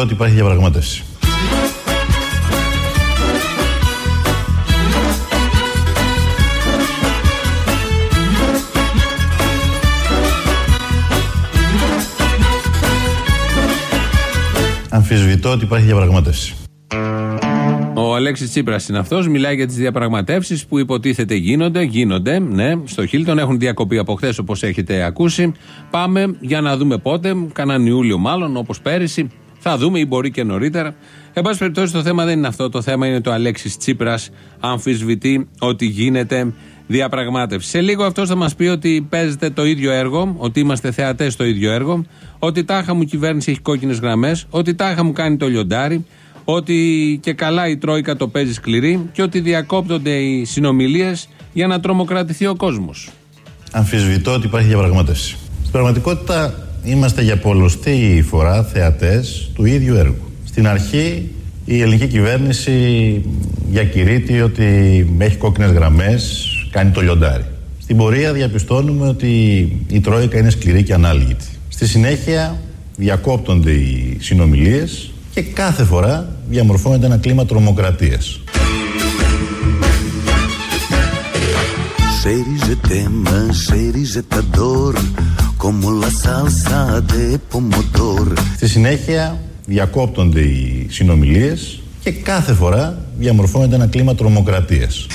ότι υπάρχει διαπραγμάτευση. Αμφισβητώ ότι υπάρχει διαπραγμάτευση. Ο Αλέξης Τσίπρας είναι αυτός. Μιλάει για τις διαπραγματεύσεις που υποτίθεται γίνονται. Γίνονται, ναι. Στο Χίλτον έχουν διακοπεί από χθες όπως έχετε ακούσει. Πάμε για να δούμε πότε. Καναν Ιούλιο μάλλον, όπως πέρυσι. Θα δούμε ή μπορεί και νωρίτερα. Εν πάση περιπτώσει, το θέμα δεν είναι αυτό. Το θέμα είναι το Αλέξης Τσίπρας αμφισβητεί ότι γίνεται διαπραγμάτευση. Σε λίγο αυτός θα μας πει ότι παίζετε το ίδιο έργο, ότι είμαστε θεατές στο ίδιο έργο, ότι τάχα μου κυβέρνηση έχει κόκκινες γραμμές, ότι τάχα μου κάνει το λιοντάρι, ότι και καλά η Τρόικα το παίζει σκληρή και ότι διακόπτονται οι συνομιλίες για να τρομοκρατηθεί ο κόσμος. Αμφισβητώ ότι υπάρχει διαπραγμάτευση. Στην πραγματικότητα είμαστε για πολλωστή φορά θεατές του ίδιου έργου. Στην αρχή η ελληνική κυβέρνηση διακηρύττει ότι έχει κόκκινες γραμμές, κάνει το λιοντάρι. Στην πορεία διαπιστώνουμε ότι η Τρόικα είναι σκληρή και ανάλγητη. Στη συνέχεια διακόπτονται οι συνομιλίες και κάθε φορά διαμορφώνεται ένα κλίμα τρομοκρατίας. Στη συνέχεια διακόπτονται οι συνομιλίες και κάθε φορά διαμορφώνεται ένα κλίμα τρομοκρατίας.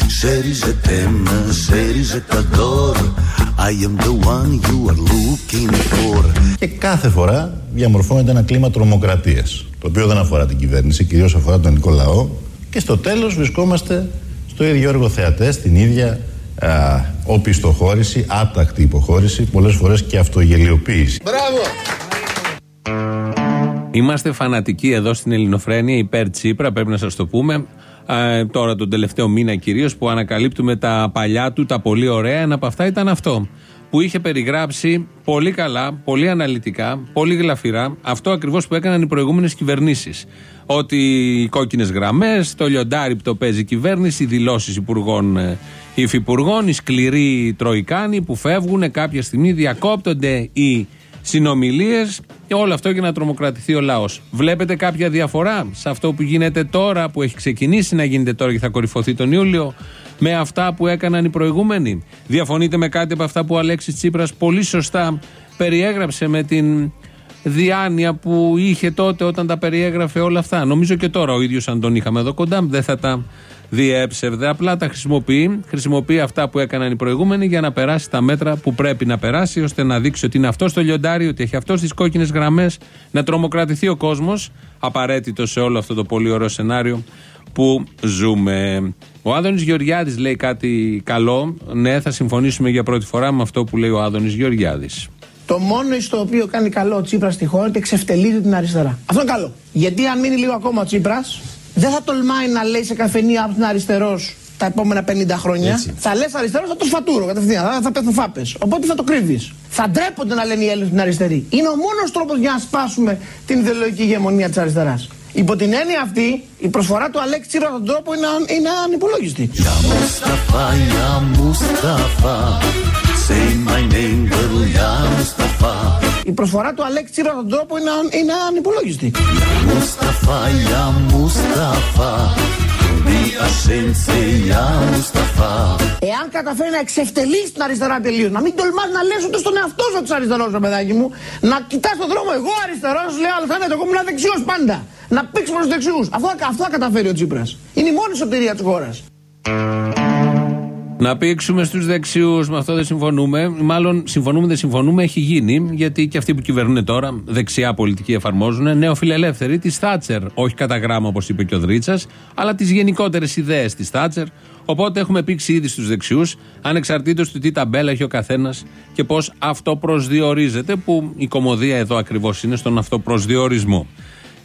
Και κάθε φορά διαμορφώνεται ένα κλίμα τρομοκρατίας, το οποίο δεν αφορά την κυβέρνηση, κυρίως αφορά τον ελληνικό λαό. Και στο τέλος βρισκόμαστε στο ίδιο έργο θεατές, την ίδια α, οπισθοχώρηση, άτακτη υποχώρηση, πολλές φορές και αυτογελιοποίηση. Μπράβο! Είμαστε φανατικοί εδώ στην Ελληνοφρένεια υπέρ Τσίπρα, πρέπει να σας το πούμε. Ε, τώρα τον τελευταίο μήνα κυρίως που ανακαλύπτουμε τα παλιά του, τα πολύ ωραία. Ένα από αυτά ήταν αυτό. Που είχε περιγράψει πολύ καλά, πολύ αναλυτικά, πολύ γλαφυρά αυτό ακριβώς που έκαναν οι προηγούμενες κυβερνήσεις. Ότι οι κόκκινες γραμμές, το λιοντάρι που το παίζει η κυβέρνηση, οι δηλώσεις υπουργών, ε, υφυπουργών, οι σκληροί τροϊκάνοι που φεύγουν κάποια στιγμή, διακόπτονται οι συνομιλίες και όλο αυτό για να τρομοκρατηθεί ο λαός. Βλέπετε κάποια διαφορά σε αυτό που γίνεται τώρα, που έχει ξεκινήσει να γίνεται τώρα και θα κορυφωθεί τον Ιούλιο, με αυτά που έκαναν οι προηγούμενοι. Διαφωνείτε με κάτι από αυτά που ο Αλέξης Τσίπρας πολύ σωστά περιέγραψε με την διάνοια που είχε τότε όταν τα περιέγραφε όλα αυτά. Νομίζω και τώρα ο ίδιος αν τον είχαμε εδώ κοντά δεν θα τα διέψευδε. Απλά τα χρησιμοποιεί. Χρησιμοποιεί αυτά που έκαναν οι προηγούμενοι για να περάσει τα μέτρα που πρέπει να περάσει, ώστε να δείξει ότι είναι αυτό το λιοντάρι, ότι έχει αυτός τις κόκκινες γραμμές, να τρομοκρατηθεί ο κόσμος. Απαραίτητο σε όλο αυτό το πολύ ωραίο σενάριο που ζούμε. Ο Άδωνης Γεωργιάδης λέει κάτι καλό. Ναι, θα συμφωνήσουμε για πρώτη φορά με αυτό που λέει ο Άδωνης Γεωργιάδης. Το μόνο στο οποίο κάνει καλό ο Τσίπρας στη χώρα είναι ότι εξευτελίζει την αριστερά. Αυτό είναι καλό. Γιατί αν μείνει λίγο ακόμα ο Τσίπρας, δεν θα τολμάει να λέει σε καφενεία από την αριστερός τα επόμενα 50 χρόνια. Έτσι. Θα λες αριστερός, θα το σφατούρω κατευθείαν. Θα, θα πέθουν φάπες. Οπότε θα το κρύβεις. Θα ντρέπονται να λένε οι Έλληνες την αριστερή. Είναι ο μόνος τρόπος για να σπάσουμε την ιδεολογική ηγεμονία της αριστεράς. Υπό την έννοια αυτή, η προσφορά του Αλέξη Τσίρο στον τρόπο είναι, είναι ανυπολόγιστη. Say my name, girl, η προσφορά του Αλέξη Τσίρο στον τρόπο είναι, είναι ανυπολόγιστη. Μουσταφά, για Μουσταφά. Εάν καταφέρει να εξευτελίσει την αριστερά τελείως, να μην τολμάς να λες ούτε στον εαυτό σου ότι αριστερός, ρε παιδάκι μου, να κοιτάς τον δρόμο, εγώ αριστερός, λέει άλλο θα εγώ ήμουν δεξιός πάντα. Να πήξει προς τους δεξιούς. Αυτό, αυτό καταφέρει ο Τσίπρας. Είναι η μόνη σωτηρία της χώρας. Να πήξουμε στους δεξιούς, με αυτό δεν συμφωνούμε. Μάλλον συμφωνούμε, δεν συμφωνούμε, έχει γίνει. Γιατί και αυτοί που κυβερνούν τώρα, δεξιά πολιτική εφαρμόζουν, νεοφιλελεύθεροι της Θάτσερ. Όχι κατά γράμμα, όπως είπε και ο Δρίτσα, αλλά τις γενικότερες ιδέες της Θάτσερ. Οπότε έχουμε πήξει ήδη στους δεξιούς, ανεξαρτήτως του τι ταμπέλα έχει ο καθένας και πώς αυτό προσδιορίζεται, που η κομμωδία εδώ ακριβώς είναι στον αυτοπροσδιορισμό.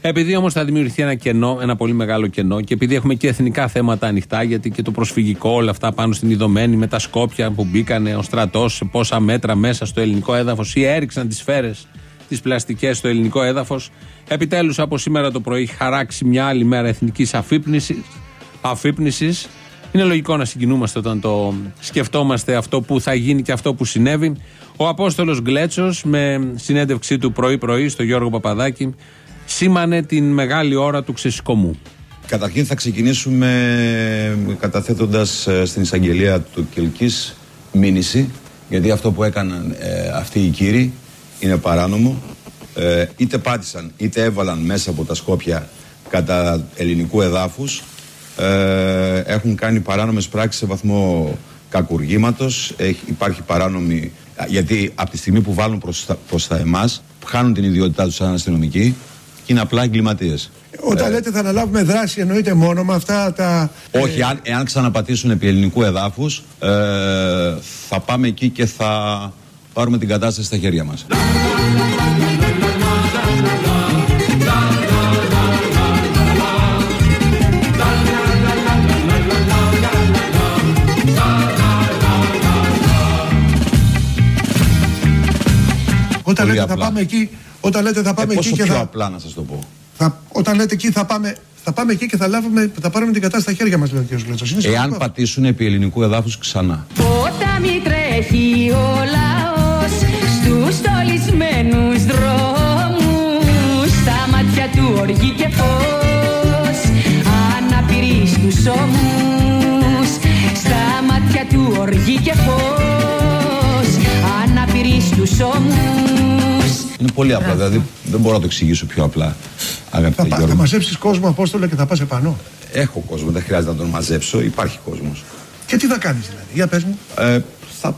Επειδή όμως θα δημιουργηθεί ένα κενό, ένα πολύ μεγάλο κενό, και επειδή έχουμε και εθνικά θέματα ανοιχτά, γιατί και το προσφυγικό, όλα αυτά πάνω στην Ιδωμένη, με τα Σκόπια που μπήκανε, ο στρατός σε πόσα μέτρα μέσα στο ελληνικό έδαφος ή έριξαν τις σφαίρες, τις πλαστικές στο ελληνικό έδαφος. Επιτέλους από σήμερα το πρωί χαράξει μια άλλη μέρα εθνικής αφύπνισης. Είναι λογικό να συγκινούμαστε όταν το σκεφτόμαστε αυτό που θα γίνει και αυτό που συνέβη. Ο Απόστολος Γκλέτσος με συνέντευξή του πρωί-πρωί στο Γιώργο Παπαδάκη σήμανε την μεγάλη ώρα του ξεσηκωμού. Καταρχήν θα ξεκινήσουμε καταθέτοντας ε, στην εισαγγελία του Κελκής μήνυση γιατί αυτό που έκαναν ε, αυτοί οι κύριοι είναι παράνομο. Ε, είτε πάτησαν είτε έβαλαν μέσα από τα Σκόπια κατά ελληνικού εδάφους ε, έχουν κάνει παράνομες πράξεις σε βαθμό κακουργήματος. Υπάρχει παράνομη γιατί από τη στιγμή που βάλουν προς τα, προς τα εμάς χάνουν την ιδιότητά τους σαν αστυνομικοί και είναι απλά εγκληματίες όταν ε, λέτε θα αναλάβουμε δράση, εννοείται μόνο με αυτά τα. Όχι, αν, εάν ξαναπατήσουν επί ελληνικού εδάφους, ε, θα πάμε εκεί και θα πάρουμε την κατάσταση στα χέρια μας. Όταν λέτε, θα πάμε εκεί, όταν λέτε θα πάμε ε, εκεί και θα... πιο απλά να σας το πω. Θα, όταν λέτε εκεί θα πάμε, θα πάμε εκεί και θα, λάβουμε, θα πάρουμε την κατάσταση στα χέρια μας, λέει ο κ. Γλέτσος. Εάν πατήσουν επί ελληνικού εδάφους ξανά. Ποτάμι τρέχει ο λαός στους στολισμένους δρόμους στα μάτια του οργή και φως αναπηρείς στους ώμους στα μάτια του οργή και φως αναπηρείς στους ώμους Είναι πολύ απλά, δηλαδή δεν μπορώ να το εξηγήσω πιο απλά. Αγαπητέ Θα, Γιώργο. θα μαζέψεις κόσμο, Απόστολε, και θα πας επάνω. Έχω κόσμο, δεν χρειάζεται να τον μαζέψω, υπάρχει κόσμος. Και τι θα κάνεις δηλαδή, για πες μου. Ε, θα,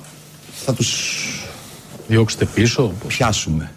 θα τους Διώξτε πίσω. πιάσουμε.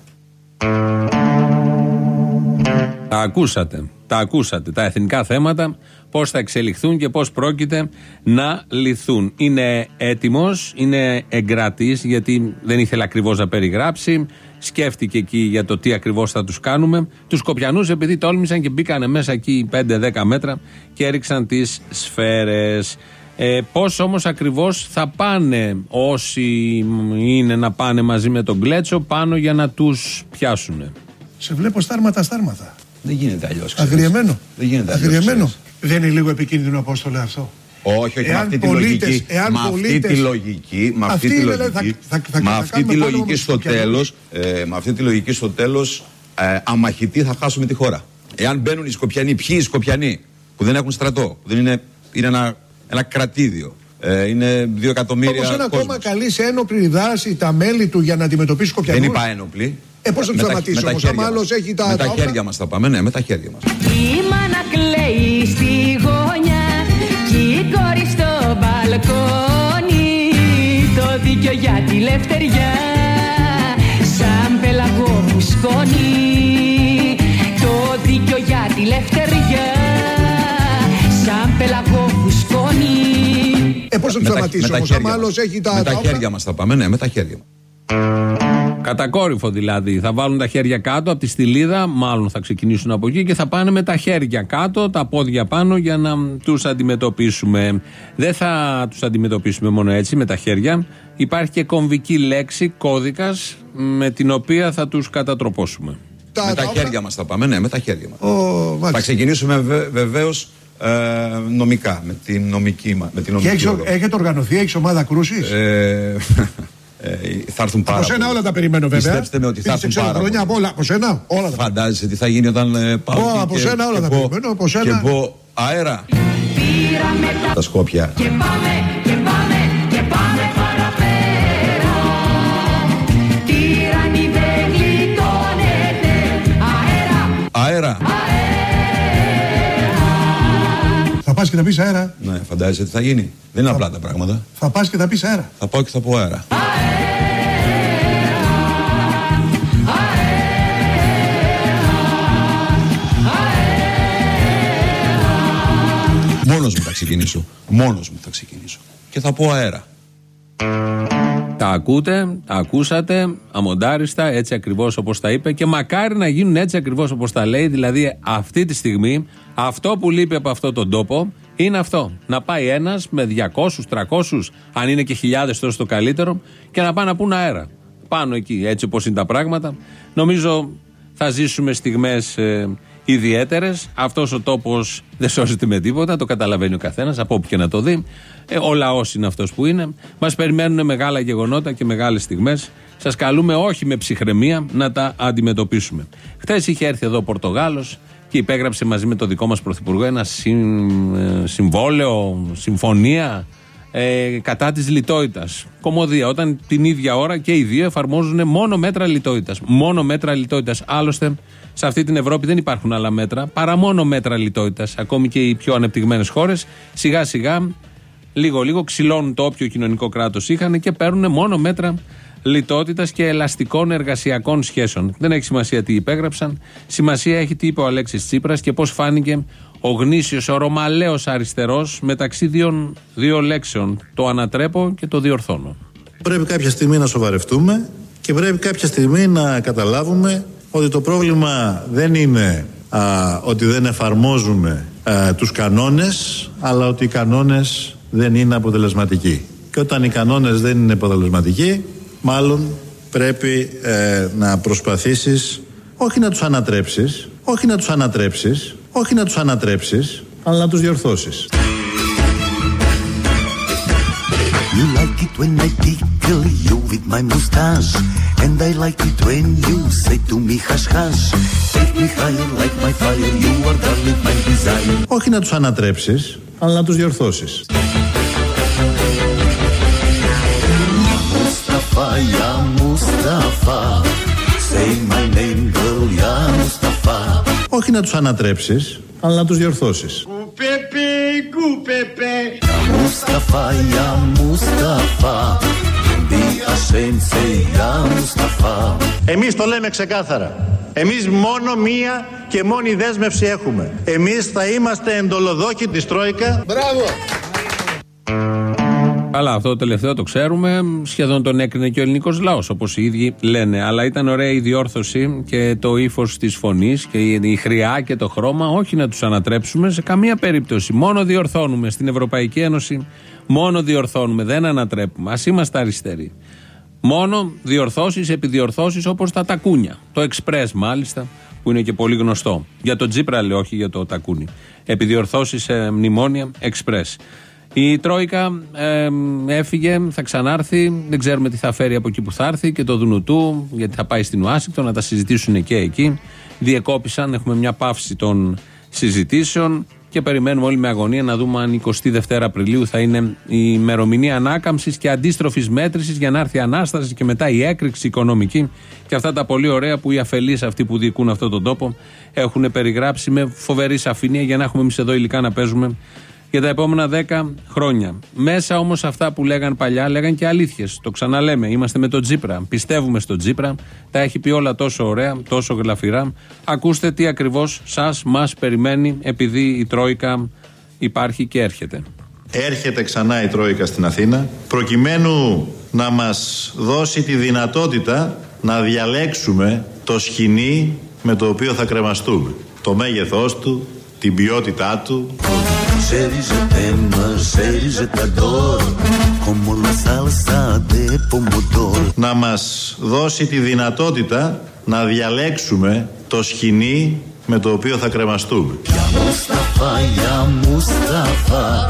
Τα ακούσατε. Τα ακούσατε. Τα εθνικά θέματα, πώς θα εξελιχθούν και πώς πρόκειται να λυθούν. Είναι έτοιμος, είναι εγκρατής, γιατί δεν ήθελε ακριβώς να περιγράψει. Σκέφτηκε εκεί για το τι ακριβώς θα τους κάνουμε. Τους Σκοπιανούς, επειδή τόλμησαν και μπήκανε μέσα εκεί 5-10 μέτρα και έριξαν τις σφαίρες. Ε, Πώς όμως ακριβώς θα πάνε όσοι είναι να πάνε μαζί με τον Κλέτσο πάνω για να τους πιάσουν; Σε βλέπω στάρματα στάρματα. Δεν γίνεται αλλιώς. Αγριεμένο. Δεν γίνεται αλλιώς, Αγριεμένο. ξέρεις. Δεν είναι λίγο επικίνδυνο, Απόστολε, αυτό; Όχι, όχι, με Εάν αυτή τη πολίτες- λογική. εάν με αυτή πολίτες- τη λογική, με αυτή Αυτή τη είναι, λογική, θα- θα- θα- με θα αυτή κάνουμε τη πόλεμο λογική με στο τους τέλος, ε, με αυτή τη λογική στο τέλος, ε, αμαχητοί θα χάσουμε τη χώρα. Εάν μπαίνουν οι Σκοπιανοί, ποιοι οι Σκοπιανοί, που δεν έχουν στρατό, που δεν είναι, είναι ένα, ένα κρατήδιο, ε, είναι δύο εκατομμύρια Όπω ένα κόσμος. κόμμα καλεί σε ένοπλης δράση τα μέλη του για να αντιμετωπίσει κοπιανού. Δεν είπα ένοπλοι. Ε, πώς θα τους Με τα- σταματήσει με τα όμως, χέρια άμα μας. άλλος έχει τα- Με τα τα όπλα. χέρια μας θα πάμε, ναι, με τα χέρια μας. Η μάνα κλαίει στη γωνιά Κι η κόρη στο μπαλκόνι Το δίκιο για τη λευτεριά Σαν πελαγό που σκόνη Το δίκιο για τη λευτεριά Σαν πελαγό που σκόνη Ε, πώς θα του Με τα- σταματήσει με τα όμως, χέρια άμα άλλος μας. έχει τα. Με τα τα όπλα. χέρια μας θα πάμε, ναι, με τα χέρια μας. Κατακόρυφο δηλαδή. Θα βάλουν τα χέρια κάτω από τη στυλίδα, μάλλον θα ξεκινήσουν από εκεί και θα πάνε με τα χέρια κάτω, τα πόδια πάνω για να τους αντιμετωπίσουμε. Δεν θα τους αντιμετωπίσουμε μόνο έτσι με τα χέρια. Υπάρχει και κομβική λέξη, κώδικας, με την οποία θα τους κατατροπώσουμε. Τα- με τα τα όπλα. χέρια μας θα πάμε, ναι, με τα χέρια μας. Ω, Θα μάλιστα. ξεκινήσουμε βεβαίως ε, νομικά, με την νομική, μα- με την Και νομική έχεις, οδό. έχετε οργανωθεί, έχεις ομάδα κρούσης; Ε, ε, θα έρθουν πάρα από σένα πολλοί. όλα τα περιμένω βέβαια. Πιστέψτε με ότι θα Είσαι έρθουν ξέρω πάρα χρόνια πολλοί. από όλα. Από σένα όλα τα Φαντάζεσαι τι θα γίνει όταν ε, πάω Ω, εκεί από και- σένα όλα και τα πω- περιμένω, από σένα. Και πω αέρα Πήραμε τα τα Σκόπια. και πάμε και πάμε και πάμε παραπέρα Τύραννη δεν γλιτώνεται αέρα Αέρα. Πας και θα πεις αέρα. Ναι, φαντάζεσαι τι θα γίνει. Δεν είναι απλά τα πράγματα. Θα πας και θα πεις αέρα. Θα πάω και θα πω αέρα. Μόνος μου θα ξεκινήσω. Μόνος μου θα ξεκινήσω. Και θα πω αέρα. Τα ακούτε, τα ακούσατε, αμοντάριστα, έτσι ακριβώς όπως τα είπε και μακάρι να γίνουν έτσι ακριβώς όπως τα λέει. Δηλαδή, αυτή τη στιγμή, αυτό που λείπει από αυτόν τον τόπο είναι αυτό. Να πάει ένας με 200, 300, αν είναι και χιλιάδες τόσο το καλύτερο, και να πάνε να πούν αέρα. Πάνω εκεί, έτσι όπως είναι τα πράγματα. Νομίζω θα ζήσουμε στιγμές ε, ιδιαίτερες. Αυτός ο τόπος δεν σώζεται με τίποτα, το καταλαβαίνει ο καθένας, από όπου και να το δει. Ε, ο λαός είναι αυτός που είναι. Μας περιμένουν μεγάλα γεγονότα και μεγάλες στιγμές. Σας καλούμε όχι με ψυχραιμία να τα αντιμετωπίσουμε. Χθες είχε έρθει εδώ ο Πορτογάλος και υπέγραψε μαζί με το δικό μας Πρωθυπουργό ένα συμ- ε, συμβόλαιο, συμφωνία ε, κατά της λιτότητας. Κομμωδία. Όταν την ίδια ώρα και οι δύο εφαρμόζουν μόνο μέτρα λιτότητας. Μόνο μέτρα λιτότητας. Άλλωστε, σε αυτή την Ευρώπη δεν υπάρχουν άλλα μέτρα παρά μόνο μέτρα λιτότητας. Ακόμη και οι πιο ανεπτυγμένες χώρες σιγά σιγά, λίγο λίγο ξυλώνουν το όποιο κοινωνικό κράτος είχαν και παίρνουν μόνο μέτρα λιτότητας και ελαστικών εργασιακών σχέσεων. Δεν έχει σημασία τι υπέγραψαν. Σημασία έχει τι είπε ο Αλέξης Τσίπρας και πώς φάνηκε ο γνήσιος, ο ρωμαλαίος αριστερός μεταξύ δύο, δύο λέξεων. Το ανατρέπω και το διορθώνω. Πρέπει κάποια στιγμή να σοβαρευτούμε και πρέπει κάποια στιγμή να καταλάβουμε ότι το πρόβλημα δεν είναι α, ότι δεν εφαρμόζουμε α, τους κανόνες αλλά ότι οι κανόνες δεν είναι αποτελεσματικοί. Και όταν οι κανόνες δεν είναι αποτελεσματικοί μάλλον πρέπει ε, να προσπαθήσεις όχι να τους ανατρέψεις, όχι να τους ανατρέψεις, όχι να τους ανατρέψεις, αλλά να τους διορθώσεις. You like it when I tickle you with my mustache And I like it when you say to me hush hush Take me higher like my fire You are darling my desire Όχι να τους ανατρέψεις, αλλά να τους διορθώσεις. Mustafa, ya Mustafa Say my name girl, ya Mustafa Όχι να τους ανατρέψεις, αλλά να τους διορθώσεις. Mustafa, ya Mustafa Be ashamed, say ya Mustafa Εμείς το λέμε ξεκάθαρα. Εμείς μόνο μία και μόνη δέσμευση έχουμε. Εμείς θα είμαστε εντολοδόχοι της Τρόικα. Καλά, αυτό το τελευταίο το ξέρουμε. Σχεδόν τον έκρινε και ο ελληνικός λαός, όπως οι ίδιοι λένε. Αλλά ήταν ωραία η διόρθωση και το ύφος της φωνής και η χρειά και το χρώμα. Όχι να τους ανατρέψουμε σε καμία περίπτωση. Μόνο διορθώνουμε. Στην Ευρωπαϊκή Ένωση μόνο διορθώνουμε. Δεν ανατρέπουμε. Α είμαστε αριστεροί. Μόνο διορθώσεις, επιδιορθώσεις όπως τα τακούνια. Το εξπρέ μάλιστα, που είναι και πολύ γνωστό. Για το Τζίπρα λέει, όχι για το τακούνι. Επιδιορθώσεις σε μνημόνια εξπρέ. Η Τρόικα ε, έφυγε, θα ξανάρθει. Δεν ξέρουμε τι θα φέρει από εκεί που θα έρθει και το Δουνουτού, γιατί θα πάει στην Ουάσιγκτον να τα συζητήσουν και εκεί. Διεκόπησαν, έχουμε μια παύση των συζητήσεων και περιμένουμε όλοι με αγωνία να δούμε αν 22 Απριλίου θα είναι η ημερομηνία ανάκαμψης και αντίστροφης μέτρησης για να έρθει η ανάσταση και μετά η έκρηξη οικονομική. Και αυτά τα πολύ ωραία που οι αφελείς αυτοί που διοικούν αυτόν τον τόπο έχουν περιγράψει με φοβερή σαφήνεια για να έχουμε εμείς εδώ υλικά να παίζουμε για τα επόμενα 10 χρόνια. Μέσα όμως αυτά που λέγαν παλιά λέγαν και αλήθειες. Το ξαναλέμε. Είμαστε με τον Τζίπρα. Πιστεύουμε στον Τζίπρα. Τα έχει πει όλα τόσο ωραία, τόσο γλαφυρά. Ακούστε τι ακριβώς σας μας περιμένει επειδή η Τρόικα υπάρχει και έρχεται. Έρχεται ξανά η Τρόικα στην Αθήνα προκειμένου να μας δώσει τη δυνατότητα να διαλέξουμε το σκηνή με το οποίο θα κρεμαστούμε. Το μέγεθός του, την ποιότητά του, Chérie, je t'aime, chérie, je t'adore Como la salsa de pomodoro να μας δώσει τη δυνατότητα να διαλέξουμε το σκηνή με το οποίο θα κρεμαστούμε. Ya Mustafa, ya Mustafa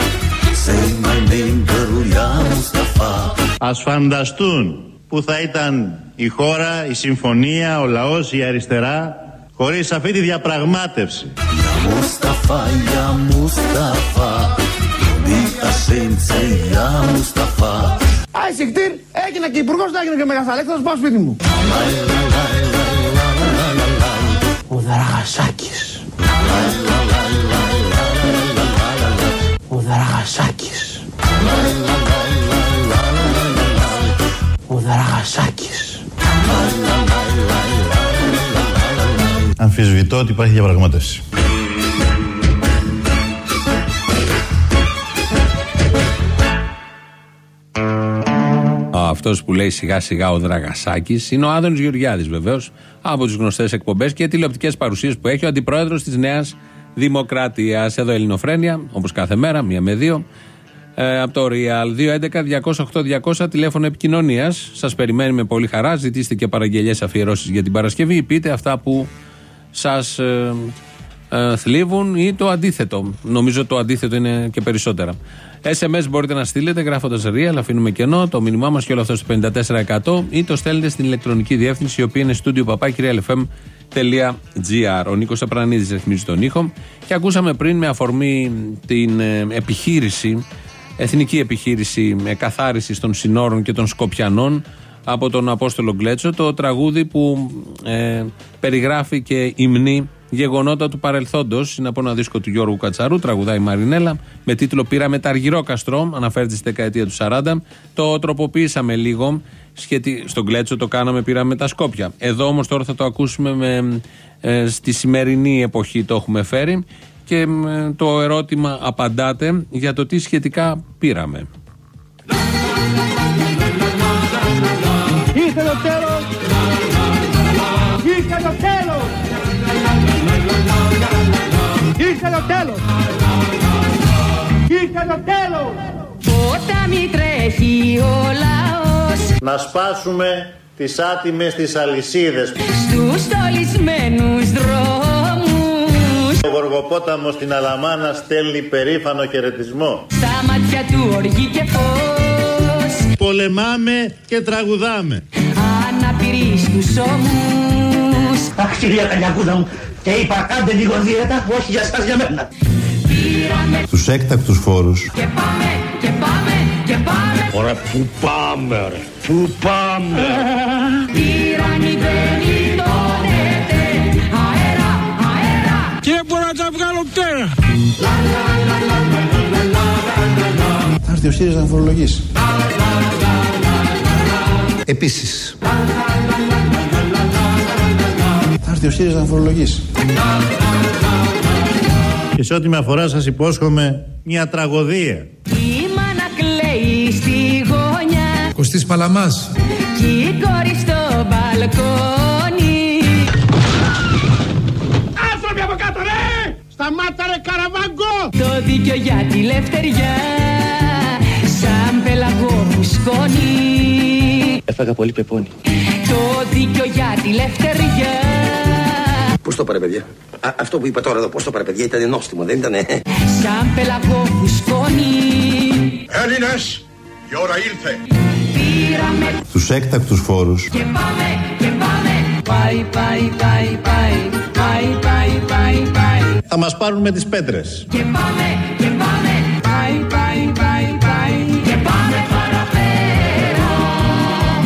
Say my name girl, ya Mustafa Ας φανταστούν που θα ήταν η χώρα, η συμφωνία, ο λαός, η αριστερά χωρίς αυτή τη διαπραγμάτευση. Ya Mustafa, ya Mustafa Be ashamed, say ya Mustafa Άι Σικτήρ, έγινα και υπουργός, να έγινα και μεγαθαλέκτος, θα πάω σπίτι μου. Ο Δραγασάκης. Ο Δραγασάκης. Ο Δραγασάκης. Αμφισβητώ ότι υπάρχει διαπραγμάτευση. Αυτός που λέει σιγά σιγά ο Δραγασάκης είναι ο Άδωνης Γεωργιάδης βεβαίως από τις γνωστές εκπομπές και τηλεοπτικές παρουσίες που έχει ο αντιπρόεδρος της Νέας Δημοκρατίας. Εδώ Ελληνοφρένια, όπως κάθε μέρα, μία με δύο. Ε, από το Real 211-208-200 τηλέφωνο επικοινωνίας. Σας περιμένει με πολύ χαρά. Ζητήστε και παραγγελίε αφιερώσεις για την Παρασκευή. Πείτε αυτά που σας ε, ε, θλίβουν ή το αντίθετο. Νομίζω το αντίθετο είναι και περισσότερα. SMS μπορείτε να στείλετε γράφοντας real, αφήνουμε κενό, το μήνυμά μας και όλο αυτό στο 54% ή το στέλνετε στην ηλεκτρονική διεύθυνση η οποία είναι στούντιο papakirialfm.gr. Ο Νίκος Απρανίδης ρυθμίζει τον ήχο και ακούσαμε πριν με αφορμή την ε, επιχείρηση, εθνική επιχείρηση καθάρισης των συνόρων και των Σκοπιανών από τον Απόστολο Γκλέτσο, το τραγούδι που ε, περιγράφει και υμνεί γεγονότα του παρελθόντος. Είναι από ένα δίσκο του Γιώργου Κατσαρού, τραγουδάει η Μαρινέλα, με τίτλο Πήραμε τα αργυρό καστρό, αναφέρεται στη δεκαετία του 40. Το τροποποίησαμε λίγο. Σχετι... Στον Κλέτσο το κάναμε, πήραμε τα Σκόπια. Εδώ όμως τώρα θα το ακούσουμε με, ε, στη σημερινή εποχή το έχουμε φέρει και ε, το ερώτημα απαντάτε για το τι σχετικά πήραμε. Ήρθε το τέλος! Ήρθε το τέλος! Ήρθε το τέλος! Ήρθε το τέλος! Όταν μη τρέχει ο λαός Να σπάσουμε τις άτιμες τις αλυσίδες. στους στολισμένους δρόμους Ο Γοργοπόταμος στην Αλαμάνα στέλνει περήφανο χαιρετισμό. στα μάτια του οργή και φως Πολεμάμε και τραγουδάμε. Αναπηροί στους ώμους Αχ, κυρία Καλιακούδα μου, και είπα κάντε λίγο δίαιτα, όχι για σας για μένα. Πήραμε Τους έκτακτους φόρους και πάμε και πάμε και πάμε Ωραία, πού πάμε ρε, πού πάμε. Τύραννη δεν γλιτώνεται Αέρα, αέρα Και μπορώ να τα βγάλω πτέρα. Θα έρθει ο ΣΥΡΙΖΑ να φορολογήσει. Επίσης. Θα έρθει ο ΣΥΡΙΖΑ να φορολογήσει. και σε ό,τι με αφορά σας υπόσχομαι μια τραγωδία. Η μάνα κλαίει στη γωνιά Κωστής Παλαμάς. Κι η κόρη στο μπαλκόνι Άνθρωποι από κάτω, ρε! Σταμάτα, ρε, καραβάγκο! Το δίκιο για τη λευτεριά Σαν πελαγό που σκόνη Έφαγα πολύ πεπόνι. Το δίκιο για τη λευτεριά Πώς το πάρε, παιδιά; Α, αυτό που είπα τώρα εδώ, πώς το πάρε, παιδιά, ήταν νόστιμο, δεν ήτανε. Σαν πελαγό που σκόνη Έλληνες, η ώρα ήλθε. Πήραμε Τους έκτακτους φόρους και πάμε και πάμε Πάει, πάει, πάει, πάει Πάει, πάει, πάει, πάει θα μας πάρουν με τις πέτρες. Και πάμε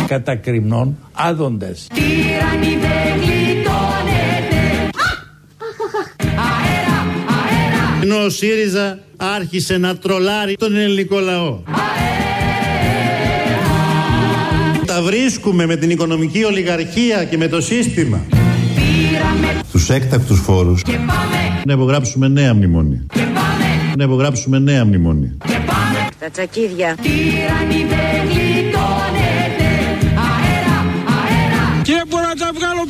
κατακριμνών άδοντες. Τύραννη δεν γλιτώνεται Αέρα, αέρα Ενώ ο ΣΥΡΙΖΑ άρχισε να τρολάρει τον ελληνικό λαό. Τα βρίσκουμε με την οικονομική ολιγαρχία και με το σύστημα. Πήραμε Τους έκτακτους φόρους και πάμε να υπογράψουμε νέα μνημόνια. και πάμε Να υπογράψουμε νέα μνημόνια. και πάμε Τα τσακίδια. Τύραννη δεν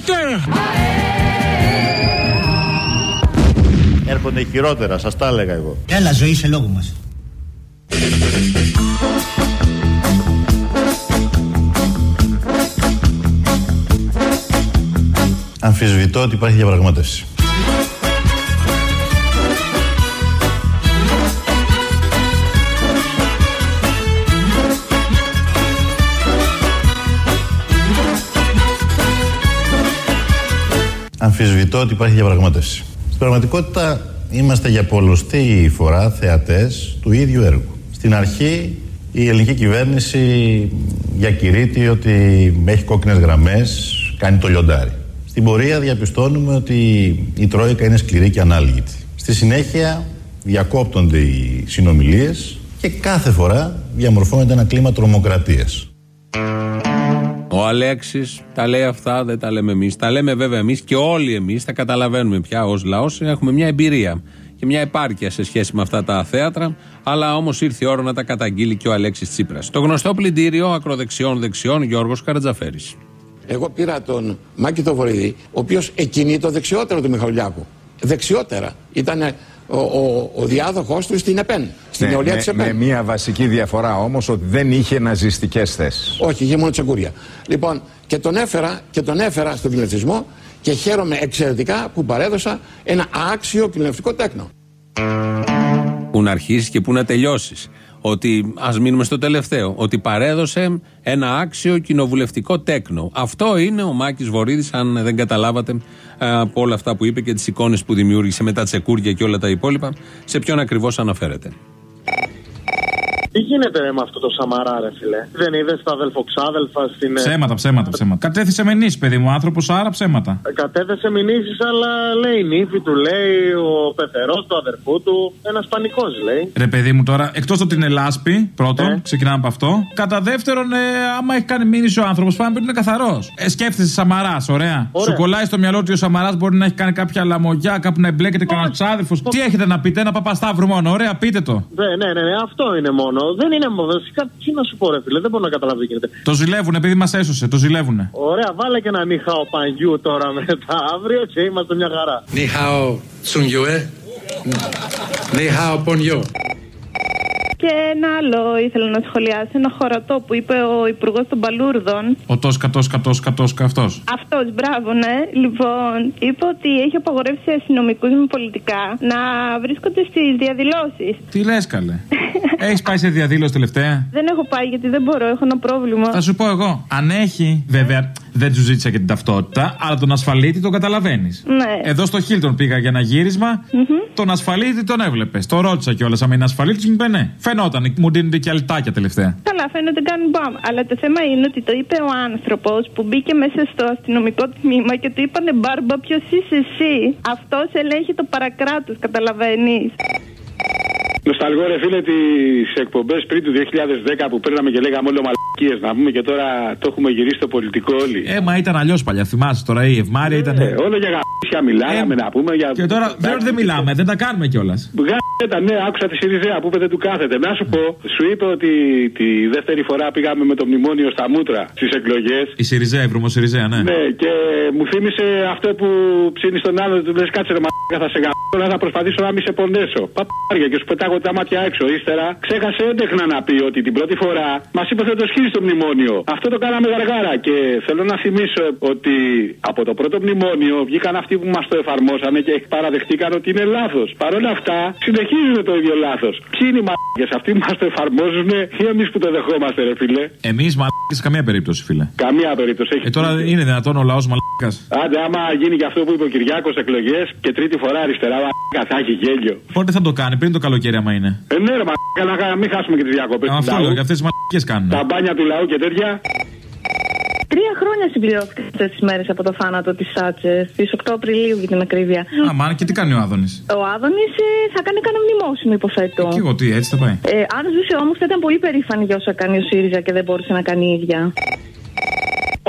τα βγάλω πτέρα. Έρχονται χειρότερα, σας τα έλεγα εγώ. Έλα, ζωή σε λόγο μας. Αμφισβητώ ότι υπάρχει διαπραγμάτευση. Αμφισβητώ ότι υπάρχει διαπραγμάτευση. Στην πραγματικότητα είμαστε για πολλωστή φορά θεατές του ίδιου έργου. Στην αρχή η ελληνική κυβέρνηση διακηρύττει ότι έχει κόκκινες γραμμές, κάνει το λιοντάρι. Στην πορεία διαπιστώνουμε ότι η Τρόικα είναι σκληρή και ανάλγητη. Στη συνέχεια διακόπτονται οι συνομιλίες και κάθε φορά διαμορφώνεται ένα κλίμα τρομοκρατίας. Ο Αλέξης τα λέει αυτά, δεν τα λέμε εμείς. Τα λέμε βέβαια εμείς και όλοι εμείς τα καταλαβαίνουμε πια ως λαός. Έχουμε μια εμπειρία και μια επάρκεια σε σχέση με αυτά τα θέατρα. Αλλά όμως ήρθε η ώρα να τα καταγγείλει και ο Αλέξης Τσίπρας. Το γνωστό πλυντήριο ακροδεξιών-δεξιών Γιώργος Καρατζαφέρης. Εγώ πήρα τον Μάκη το Βορύδη, ο οποίος εκκινεί το δεξιότερο του Μιχαηλιάκου. Δεξιότερα. Ήταν ο, ο, ο διάδοχός του στην ΕΠΕΝ. Στην Ναι, νεολαία με, της ΕΠΕΝ. με μια βασική διαφορά όμως ότι δεν είχε ναζιστικές θέσεις. Όχι, είχε μόνο τσεκούρια. Λοιπόν, και τον έφερα, και τον έφερα στον κλειστισμό Και χαίρομαι εξαιρετικά που παρέδωσα ένα άξιο κοινωνιστικό τέκνο. Πού να αρχίσεις και πού να τελειώσεις. Ότι ας μείνουμε στο τελευταίο. Ότι παρέδωσε ένα άξιο κοινοβουλευτικό τέκνο. Αυτό είναι ο Μάκης Βορύδης, αν δεν καταλάβατε ε, από όλα αυτά που είπε και τις εικόνες που δημιούργησε με τα τσεκούρια και όλα τα υπόλοιπα, σε ποιον ακριβώς αναφέρεται. Τι γίνεται ρε, με αυτό το Σαμαρά, ρε φιλέ. Δεν είδες τα αδελφοξάδελφα στην. ε, Ψέματα, ψέματα, ψέματα. Κατέθεσε με νύση, παιδί μου, άνθρωπος, άρα ψέματα. Κατέθεσε μηνύσει, αλλά λέει η νύφη του, λέει ο πεθερός του αδερφού του. Ένας πανικός λέει. Ρε παιδί μου τώρα, εκτός ότι είναι λάσπη, πρώτον, Ναι. ξεκινάμε από αυτό. Κατά δεύτερον, ε, άμα έχει κάνει μήνυση ο άνθρωπος, πάμε να είναι καθαρός. Ε, σκέφτεσαι Σαμαράς, ωραία. Ωραία. Σου κολλάει στο μυαλό ότι ο Σαμαράς μπορεί να έχει κάνει κάποια λαμογιά, κάπου να εμπλέκεται κανένας ξάδερφο. Τι έχετε να πείτε, ένα παπασταύρου μόνο, ωραία, πείτε το. Ναι, ναι, ναι, ναι, αυτό είναι μόνο δεν είναι μόνο. Φυσικά, τι να σου πω, ρε δεν μπορώ να καταλάβω τι γίνεται. Το ζηλεύουν επειδή μας έσωσε, το ζηλεύουν. Ωραία, βάλε και ένα Νιχάο πανιού τώρα μετά αύριο και είμαστε μια χαρά. Νιχάο Τσουνιού, ε. Νιχάο Πονιού. Και ένα άλλο ήθελα να σχολιάσω. Ένα χωρατό που είπε ο Υπουργός των Παλούρδων. Ο Τόσκα, Τόσκα, Τόσκα, Τόσκα, αυτός. Αυτός, μπράβο, ναι. Λοιπόν, είπε ότι έχει απαγορεύσει αστυνομικούς με πολιτικά να βρίσκονται στις διαδηλώσεις. Τι λες, καλέ; έχεις πάει σε διαδήλωση τελευταία; Δεν έχω πάει γιατί δεν μπορώ, έχω ένα πρόβλημα. Θα σου πω εγώ. Αν έχει, βέβαια. Δεν του ζήτησα και την ταυτότητα, αλλά τον ασφαλίτη τον καταλαβαίνεις. Ναι. Εδώ στο Χίλτον πήγα για ένα γύρισμα. Mm -hmm. Τον ασφαλίτη τον έβλεπες. Το ρώτησα κιόλας. Αν είναι ασφαλίτης, μου είπε ναι. Φαινόταν. Μου δίνονται και αλυτάκια τελευταία. Καλά, φαίνεται κάνουν μπαμ. Αλλά το θέμα είναι ότι το είπε ο άνθρωπος που μπήκε μέσα στο αστυνομικό τμήμα και του είπανε μπάρμπα, ποιος είσαι εσύ; Αυτός ελέγχει το παρακράτος, καταλαβαίνεις. Νοσταλγώ ρε φίλε τις εκπομπές πριν του 2010 που παίρναμε και λέγαμε όλο μαλακίες να πούμε και τώρα το έχουμε γυρίσει στο πολιτικό όλοι. Ε, μα ήταν αλλιώς παλιά. Θυμάσαι τώρα η Ευμάρια ήταν. Ε, όλο για γαμπίσια μιλάγαμε να πούμε για. Και τώρα δεν, δεν μιλάμε, δεν τα κάνουμε κιόλας. Γάμπέτα, ναι, άκουσα τη Σιριζέα που είπε δεν του κάθεται. Να σου πω, σου είπε ότι τη δεύτερη φορά πήγαμε με το μνημόνιο στα μούτρα στις εκλογές. Η Σιριζέα, η βρωμοσυριζέα, ναι. Ναι, και μου θύμισε αυτό που ψήνεις τον άλλο, του λες κάτσε ρε μαλάκα, θα σε γαμπήσω, θα προσπαθήσω να μην σε πονέσω. Παπάρια και σου πετάγω τα μάτια έξω. Ύστερα ξέχασε έντεχνα να πει ότι την πρώτη φορά μας είπε ότι θα το σχίσει το μνημόνιο. Αυτό το κάναμε γαργάρα και θέλω να θυμίσω ότι από το πρώτο μνημόνιο βγήκαν αυτοί που μας το εφαρμόσανε και παραδεχτήκαν ότι είναι λάθος. Παρ' όλα αυτά συνεχίζουν το ίδιο λάθος. Ποιοι είναι οι μαλάκες, αυτοί που μας το εφαρμόζουν ή εμείς που το δεχόμαστε, ρε φίλε; Εμείς μαλάκες σε καμία περίπτωση, φίλε. Καμία περίπτωση. Έχει Ε, τώρα είναι δυνατόν ο λαός μαλάκας. Άντε, άμα γίνει και αυτό που είπε ο Κυριάκος εκλογές και τρίτη φορά αριστερά, μαλάκα, θα έχει γέλιο. Πότε θα το κάνει, πριν το καλοκαίρι, άμα είναι. Ε, ναι, ρε, μαλάκα, να μην χάσουμε και τι διακοπέ. Α, Αυτό λέω, και αυτές τις μαλακίε κάνουν. Τα μπάνια του λαού και τέτοια. Τρία χρόνια συμπληρώθηκαν αυτές τις μέρες από το θάνατο της Σάτσε, στις 8 Απριλίου για την ακρίβεια. Αμάν, και τι κάνει ο Άδωνης; Ο Άδωνης θα κάνει κανένα μνημόσυνο, υποθέτω. Και εγώ τι, έτσι θα πάει. Ε, αν ζούσε όμως θα ήταν πολύ περήφανη για όσα κάνει ο ΣΥΡΙΖΑ και δεν μπόρεσε να κάνει η ίδια.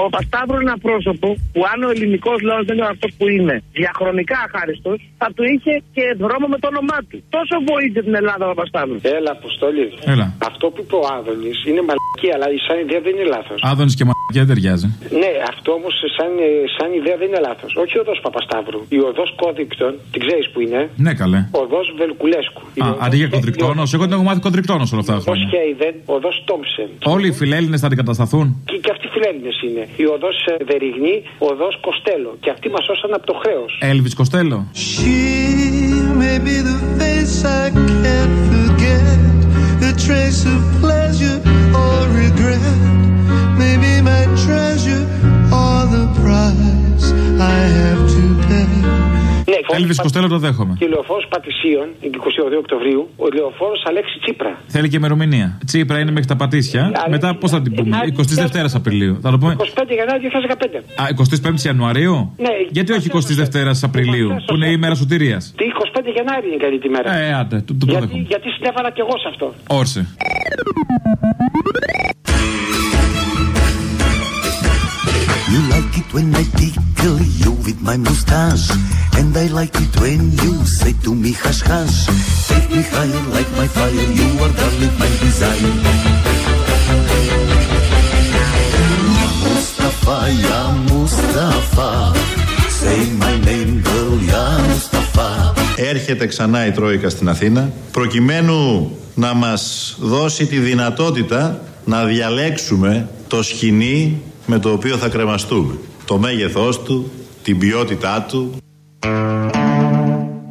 Ο Πασταύρο είναι ένα πρόσωπο που αν ο ελληνικός λαός δεν ήταν αυτό που είναι, διαχρονικά αχάριστος, θα του είχε και δρόμο με το όνομά του. Τόσο βοήθησε την Ελλάδα ο Πασταύρο. Έλα, Αποστόλη. Έλα. Αυτό που είπε ο Άδωνης είναι μαλακή, αλλά η σαν ιδέα δεν είναι λάθος. Άδωνης και μαλακία δεν ταιριάζει. Ναι, αυτό όμως σαν, ε, σαν ιδέα δεν είναι λάθος. Όχι ο οδός Παπασταύρου. Η οδός Κόδρικτον, την ξέρεις που είναι; Ναι, καλέ. Οδός Βελκουλέσκου. Α, αντί για κοντρικτόνο, εγώ δεν έχω μάθει κοντρικτόνο όλα αυτά τα Οδό χρόνια. Χέιδεν, οδός Τόμψεν. Όλοι οι φιλέλληνες θα αντικατασταθούν. Και, και αυτοί φιλέλληνες είναι. Η οδός Δεριγνή, οδός Κοστέλο. Και αυτοί μας σώσαν από το χρέος. Έλβης Κοστέλο. may be the face I can't forget, a trace of pleasure or regret. Maybe my treasure or the price I have to pay. Έλβη Κοστέλο το δέχομαι. Και λεωφόρος Πατησίων, 22 Οκτωβρίου, ο λεωφόρος Αλέξη Τσίπρα. Θέλει και ημερομηνία. Τσίπρα είναι μέχρι τα πατήσια. Μετά πώς θα την πούμε; 22 Απριλίου. Θα το πούμε; 25 Γενάρη 2015. Α, 25 Ιανουαρίου; Ναι, Γιατί όχι 22 Απριλίου, που είναι η μέρα σωτηρίας; Τι 25 Γενάρη είναι καλή τη μέρα. Ε, άντε, το, το, το γιατί, δέχομαι. γιατί συνέβαλα κι εγώ σε αυτό. Όρσε. You like it when I tickle you with my mustache And I like it when you say to me hush hush Take me higher like my fire You are darling my desire Mustafa, ya Mustafa Say my name girl, ya Mustafa Έρχεται ξανά η Τρόικα στην Αθήνα προκειμένου να μας δώσει τη δυνατότητα να διαλέξουμε το σκηνή με το οποίο θα κρεμαστούμε. Το μέγεθός του, την ποιότητά του.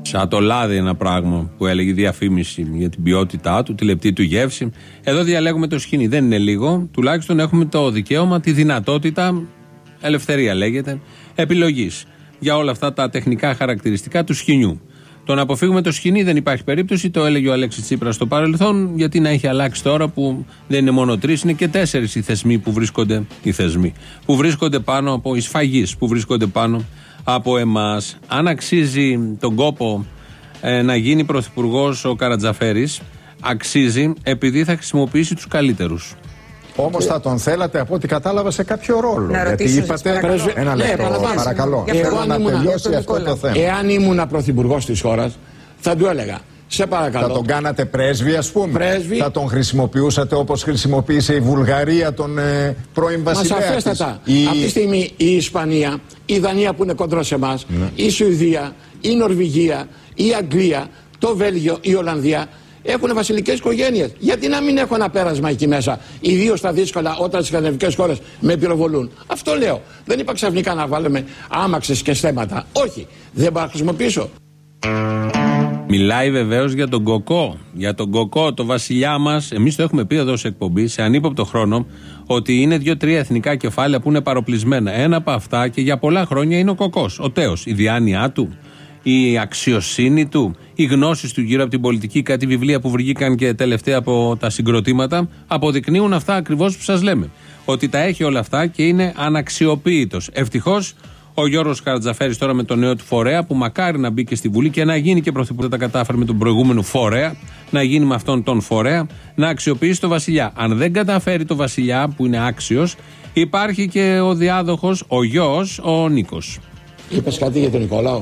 Σαν το λάδι ένα πράγμα που έλεγε η διαφήμιση για την ποιότητά του, τη λεπτή του γεύση. Εδώ διαλέγουμε το σκηνή. Δεν είναι λίγο. Τουλάχιστον έχουμε το δικαίωμα, τη δυνατότητα, ελευθερία λέγεται, επιλογής για όλα αυτά τα τεχνικά χαρακτηριστικά του σκηνιού. Το να αποφύγουμε το σκηνή δεν υπάρχει περίπτωση. Το έλεγε ο Αλέξης Τσίπρας στο παρελθόν. Γιατί να έχει αλλάξει τώρα που δεν είναι μόνο τρεις, είναι και τέσσερις οι θεσμοί που βρίσκονται. Οι θεσμοί που βρίσκονται πάνω από οι σφαγείς που βρίσκονται πάνω από εμάς. Αν αξίζει τον κόπο ε, να γίνει πρωθυπουργός ο Καρατζαφέρης, αξίζει επειδή θα χρησιμοποιήσει τους καλύτερους. Όμως θα τον θέλατε από ό,τι κατάλαβα σε κάποιο ρόλο. Να γιατί ρωτήσω, είπατε. σας παρακαλώ. Ένα Ναι, λεπτό, παραπάνω. παρακαλώ. Γι' αυτό Θέλω να ήμουνα- τελειώσει για τον αυτό το Νικόλα. θέμα. Εάν ήμουν πρωθυπουργός της χώρας, θα του έλεγα. Σε παρακαλώ. Θα τον κάνατε πρέσβη, ας πούμε. Πρέσβη. Θα τον χρησιμοποιούσατε όπως χρησιμοποίησε η Βουλγαρία τον ε, πρώην Μα βασιλέα. της. σαφέστατα. Η- Αυτή τη στιγμή η Ισπανία, η Δανία που είναι κοντρά σε εμάς, η Σουηδία, η Νορβηγία, η Αγγλία, το Βέλγιο, η Ολλανδία έχουν βασιλικές οικογένειες. Γιατί να μην έχω ένα πέρασμα εκεί μέσα, ιδίως στα δύσκολα όταν στις σκανδιναβικές χώρες με πυροβολούν. Αυτό λέω. Δεν είπα ξαφνικά να βάλουμε άμαξες και στέματα. Όχι. Δεν μπορώ να χρησιμοποιήσω. Μιλάει βεβαίως για τον Κοκό. Για τον Κοκό, το βασιλιά μας. Εμείς το έχουμε πει εδώ σε εκπομπή, σε ανύποπτο χρόνο, ότι είναι δύο-τρία εθνικά κεφάλαια που είναι παροπλισμένα. Ένα από αυτά και για πολλά χρόνια είναι ο Κοκός. Ο Τέος. Η διάνοιά του, η αξιοσύνη του, οι γνώσεις του γύρω από την πολιτική, κάτι βιβλία που βγήκαν και τελευταία από τα συγκροτήματα, αποδεικνύουν αυτά ακριβώς που σας λέμε. Ότι τα έχει όλα αυτά και είναι αναξιοποίητος. Ευτυχώς ο Γιώργος Καρατζαφέρη τώρα με τον νέο του φορέα που μακάρι να μπει και στη Βουλή και να γίνει και πρωθυπουργό. Δεν τα κατάφερε με τον προηγούμενο φορέα. Να γίνει με αυτόν τον φορέα. Να αξιοποιήσει το Βασιλιά. Αν δεν καταφέρει το Βασιλιά που είναι άξιος, υπάρχει και ο διάδοχος, ο γιος, ο Νίκος. Είπες κάτι για τον Νικόλαο;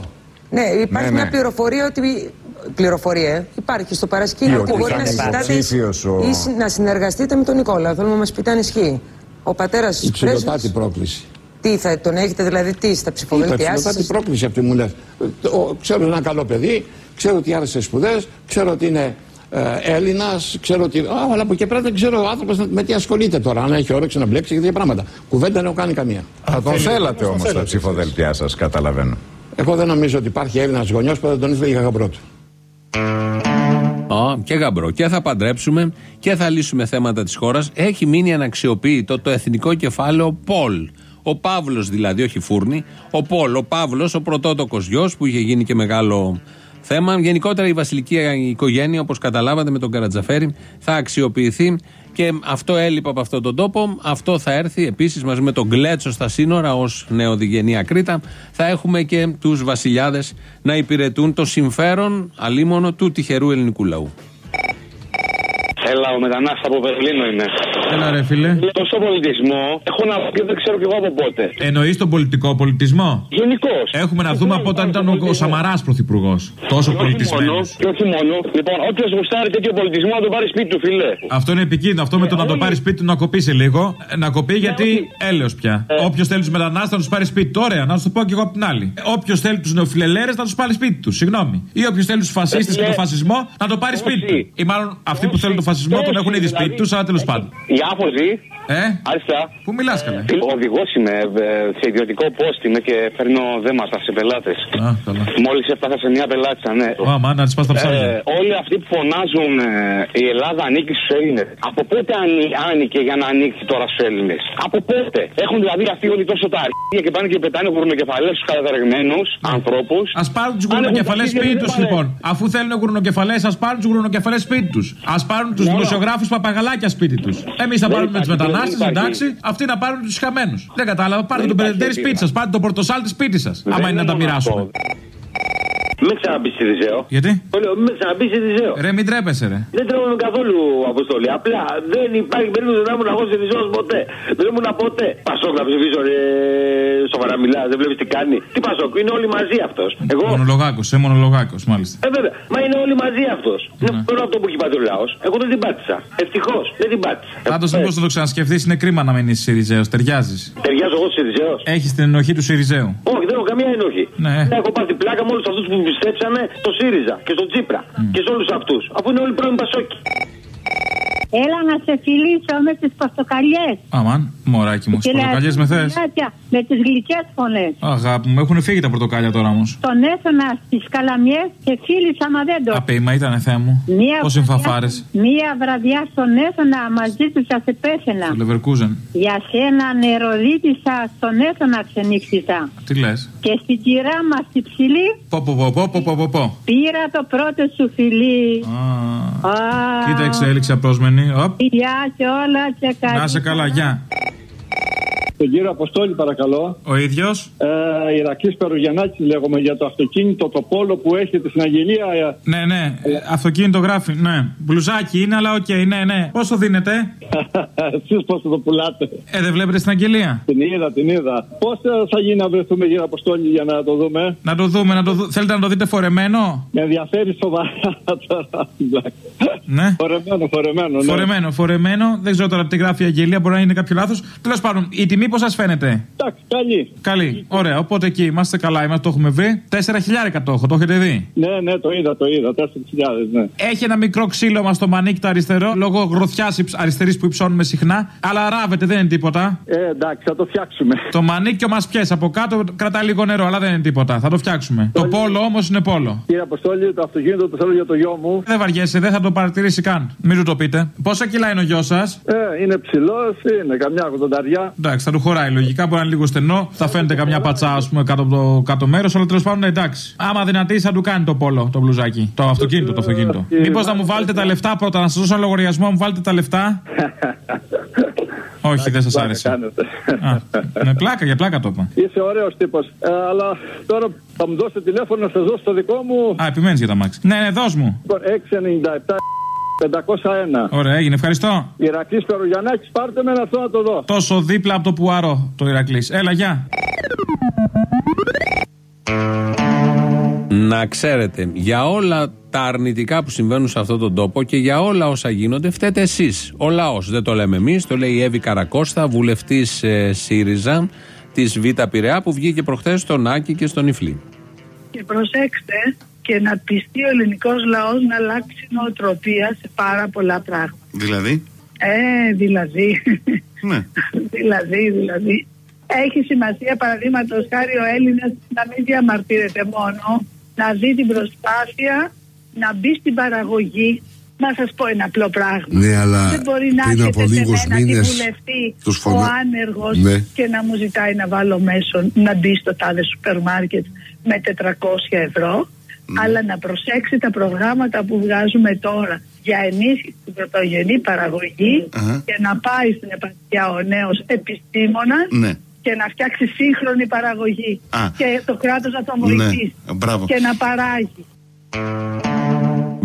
Ναι, υπάρχει Ναι, μια ναι. πληροφορία ότι. Πληροφορία, ε. υπάρχει στο παρασκήνιο Τι, ότι ότι μπορεί θα να είναι συζητάτε υποψήφιος ο- ή συ- να συνεργαστείτε με τον Νικόλα. Θέλουμε να μας πείτε αν ισχύει. Ο πατέρας της Υψηλωτάτη πρόκληση. Τι θα τον έχετε δηλαδή, τι στα ψηφοδέλτια Υψηλωτάτη σας; πρόκληση αυτή μου λε. Ξέρω ότι είναι ένα καλό παιδί, ξέρω ότι άρεσε σπουδές, ξέρω ότι είναι ε, Έλληνας, ξέρω ότι. Α, αλλά από εκεί πέρα δεν ξέρω ο άνθρωπος με τι ασχολείται τώρα. Αν έχει όρεξη να μπλέξει και τέτοια πράγματα. Κουβέντα δεν έχω κάνει καμία. Θα τον θέλατε όμως στα ψηφοδέλτια σας, καταλαβαίνω. Εγώ δεν νομίζω ότι υπάρχει Έλληνας γονιός που δεν τον ήθελε για γαμπρό του. Α, και γαμπρό. Και θα παντρέψουμε και θα λύσουμε θέματα της χώρας. Έχει μείνει αναξιοποιητό το εθνικό κεφάλαιο Πολ. Ο Παύλος δηλαδή, όχι φούρνη. Ο Πολ, ο Παύλος, ο πρωτότοκος γιος που είχε γίνει και μεγάλο θέμα. Γενικότερα η βασιλική οικογένεια, όπως καταλάβατε με τον Καρατζαφέρη, θα αξιοποιηθεί και αυτό έλειπε από αυτόν τον τόπο. Αυτό θα έρθει επίσης μαζί με τον Γκλέτσο στα σύνορα ως νεοδιγενή Ακρίτα. Θα έχουμε και τους βασιλιάδες να υπηρετούν το συμφέρον αλίμονο του τυχερού ελληνικού λαού. Έλα, ο μετανάστα από Βερολίνο είμαι. Έλα ρε φίλε. Τόσο πολιτισμό έχω να πω και δεν ξέρω κι εγώ από πότε. Εννοείς τον πολιτικό πολιτισμό; Γενικώς. Έχουμε να δούμε από όταν ήταν ο, ο Σαμαράς πρωθυπουργός. Τόσο πολιτισμένος. Και όχι μόνο. Λοιπόν, όποιος γουστάρει τέτοιο πολιτισμό να τον πάρει σπίτι του, φιλέ. Αυτό είναι επικίνδυνο. Αυτό με το να το πάρει σπίτι του να κοπήσει λίγο. Ε, Να κοπεί γιατί έλεος πια. Όποιος θέλει τους μετανάστες να τους πάρει σπίτι του. Ωραία, να σου το πω και εγώ από την άλλη. Όποιος θέλει τους νεοφιλελέρες να τους πάρει σπίτι του. Συγγνώμη. Ή όποιος θέλει τους φασίστες και τον φασισμό να το πάρει σπίτι του. Ή μάλλον αυτοί που θέλουν τον φασισμό τον έχουν ήδη σπίτι τους, αλλά τέλος πάντων. Η άφοζη. Ε, Άριστα. πού μιλάς καλέ; Οδηγός είμαι ε, σε ιδιωτικό post είμαι και φέρνω δέματα σε πελάτες. Α, καλά. Μόλις έφτασα σε μια πελάτησα, ναι. Άμα, να της πας τα ψάρια. Ε, όλοι αυτοί που φωνάζουν ε, η Ελλάδα ανήκει στους Έλληνες. Από πότε ανή- άνοικε για να ανοίξει τώρα στους Έλληνες; Από πότε; Έχουν δηλαδή αυτοί όλοι τόσο τα αρχίδια και πάνε και πετάνε γουρνοκεφαλές στους καταδρεγμένου ανθρώπους. Α πάρουν τους γουρνοκεφαλές σπίτι τους, λοιπόν. Αφού θέλουν γουρνοκεφαλές, ας πάρουν τους γουρνοκεφαλές σπίτι τους. Α πάρουν τους δημοσιογράφους παπαγαλάκια σπίτι τους. Εμείς θα Δεν πάρουμε τους υπάρχει, μετανάστες, δεν υπάρχει. εντάξει. Αυτοί να πάρουν τους χαμένους. Δεν κατάλαβα. Πάρτε τον περιττέρι σπίτι σας. Πάρτε τον πορτοσάλτη σπίτι σας. Άμα είναι να τα μοιράσουμε. Μην ξαναμπεί στη Ριζέο. Γιατί; Το λέω, μην ξαναμπεί στη Ριζέο. Ρε, μην τρέπεσαι, ρε. Δεν τρέμουμε καθόλου αποστολή. Απλά δεν υπάρχει περίπτωση να ήμουν εγώ στη Ριζέο ποτέ. Δεν ήμουν ποτέ. Πασόκ να ψηφίσω, ρε. Σοβαρά μιλά, δεν βλέπεις τι κάνει. Τι Πασόκ, είναι όλοι μαζί αυτός. Εγώ. Μονολογάκος, σε μονολογάκος, μάλιστα. Ε, βέβαια. Μα είναι όλοι μαζί αυτός. Είναι μόνο αυτό που έχει πάθει ο λαός. Εγώ δεν την πάτησα. Ευτυχώς δεν την πάτησα. Πάντως, μήπω θα το ξανασκεφτείς, είναι κρίμα να μην είσαι Σιριζέο. Ταιριάζεις. Ταιριάζω εγώ στη Ριζέος. Έχεις την ενοχή του Σιριζέου. Όχι, δεν έχω καμία ενοχή. Ναι. Έχω πάθει πλάκα με όλους αυτούς που πιστέψανε στο ΣΥΡΙΖΑ και στον Τσίπρα και σε όλους αυτούς. Αφού είναι όλοι πρώην Πασόκοι. Έλα να σε φιλήσω με τις πορτοκαλιές. Αμάν, μωράκι μου, στι πορτοκαλιές με θες. Με τις γλυκές φωνές. Αγάπη μου, έχουν φύγει τα πορτοκάλια τώρα όμως. Τον έφωνα στις καλαμιές και φίλησα μα δεν το. Απέιμα ήταν θεέ μου. Μία Πώς βραδιά- εμφαφάρες. Μία βραδιά στον έφωνα μαζί τους σα επέθαινα. Το Leverkusen. Για σένα νεροδίτησα στον έφωνα ξενύχτησα. Τι λες; Και στην κυρά μας τη ψηλή Πω, πω, πω, πω, πω, πω, πω, πω. πήρα το πρώτο σου φιλί. Α, Κοίτα εξέλιξη απρόσμενη. Οπ. Γεια και όλα και καλά. Να είσαι καλά, γεια. Τον κύριο Αποστόλη, παρακαλώ. Ο ίδιος. Ε, Ηρακλή Περουγιανάκη, λέγομαι για το αυτοκίνητο, το Polo που έχετε στην αγγελία. Ε, Ναι, ναι, ε, αυτοκίνητο γράφει. Ναι. Μπλουζάκι είναι, αλλά οκ, ναι, ναι. Πόσο δίνετε; Εσείς πώ θα το πουλάτε. Ε, δεν βλέπετε στην αγγελία; Την είδα, την είδα. Πώς θα γίνει να βρεθούμε, κύριε Αποστόλη, για να το δούμε; Να το δούμε, να το δου... θέλετε να το δείτε φορεμένο; Με ενδιαφέρει σοβαρά τώρα. Ναι. Φορεμένο, φορεμένο. Ναι. Φορεμένο, φορεμένο. Δεν ξέρω τώρα τι γράφει η αγγελία, μπορεί να είναι κάποιο λάθος. Τέλος πάντων, η τιμή πώς σας φαίνεται; Εντάξει, καλή. Καλή. Ωραία, οπότε εκεί είμαστε καλά, είμαστε, το έχουμε βρει. 4 χιλιάρικα το έχω, το έχετε δει; Ναι, ναι, το είδα, το είδα. 4.000, ναι. Έχει ένα μικρό ξύλωμα στο μανίκι το αριστερό, λόγω γροθιάς αριστερής που υψώνουμε συχνά. Αλλά ράβεται, δεν είναι τίποτα. Ε, εντάξει, θα το φτιάξουμε. Το μανίκιο μας πιέσει από κάτω, κρατά λίγο νερό, αλλά δεν είναι τίποτα. Θα το φτιάξουμε. Το πόλο όμως είναι πόλο. Κύριε Αποστόλη, το αυτοκίνητο το θέλω για το γιο μου. Δεν βαριέσαι, δεν θα το παρατηρήσει καν. Μην του το πείτε. Πόσα κιλά είναι ο γιος σας; Ε, είναι ψηλός, είναι καμιά κοντονταριά. Εντάξει, θα του χωράει λογικά, μπορεί να είναι λίγο στενό. Θα φαίνεται καμιά πατσά, α πούμε, κάτω από το κάτω μέρο, αλλά τέλο πάντων εντάξει. Άμα δυνατή, θα του κάνει το πόλο, το μπλουζάκι. Το αυτοκίνητο, το αυτοκίνητο. Μήπω να μου βάλετε τα λεφτά πρώτα, να σα δώσω ένα λογαριασμό, μου βάλετε τα λεφτά. Όχι, δεν σα άρεσε. Α, με πλάκα, για πλάκα το είπα. Είσαι ωραίο τύπο. Ε, αλλά τώρα θα μου δώσετε τηλέφωνο να σα δώσω το δικό μου. Α, επιμένει για τα μάξι. Ναι, ναι, δώσ' μου. Λοιπόν, 697 501. Ωραία, έγινε, ευχαριστώ. Ηρακλής Περογιανάκη, πάρτε με αυτό να το δω. Τόσο δίπλα από το Πουαρό το Ηρακλής. Έλα, γεια. Να ξέρετε, για όλα τα αρνητικά που συμβαίνουν σε αυτόν τον τόπο και για όλα όσα γίνονται, φταίτε εσείς. Ο λαός. Δεν το λέμε εμείς, το λέει η Εύη Καρακώστα, βουλευτής ε, ΣΥΡΙΖΑ της Β' Πειραιά, που βγήκε προχθές στον Άκη και στον Ιφλή. Και προσέξτε και να πιστεί ο ελληνικός λαός να αλλάξει νοοτροπία σε πάρα πολλά πράγματα. Δηλαδή; Ε, δηλαδή. Ναι. δηλαδή, δηλαδή. Έχει σημασία παραδείγματος χάρη ο Έλληνας να μην διαμαρτύρεται μόνο, να δει την προσπάθεια να μπει στην παραγωγή. Να σας πω ένα απλό πράγμα. Ναι, αλλά Δεν μπορεί να πριν από έρχεται σε λίγους μένα τη μήνες βουλευτή τους ο φωνα- άνεργος Ναι. και να μου ζητάει να βάλω μέσον να μπει στο τάδε σούπερ μάρκετ με 400 ευρώ. Ναι. Αλλά να προσέξει τα προγράμματα που βγάζουμε τώρα για ενίσχυση στην πρωτογενή παραγωγή Αχα. και να πάει στην επαρχία ο νέος επιστήμονας Ναι. και να φτιάξει σύγχρονη παραγωγή. Α. Και το κράτος να τον Ναι. βοηθήσει. Μπράβο. Και να παράγει.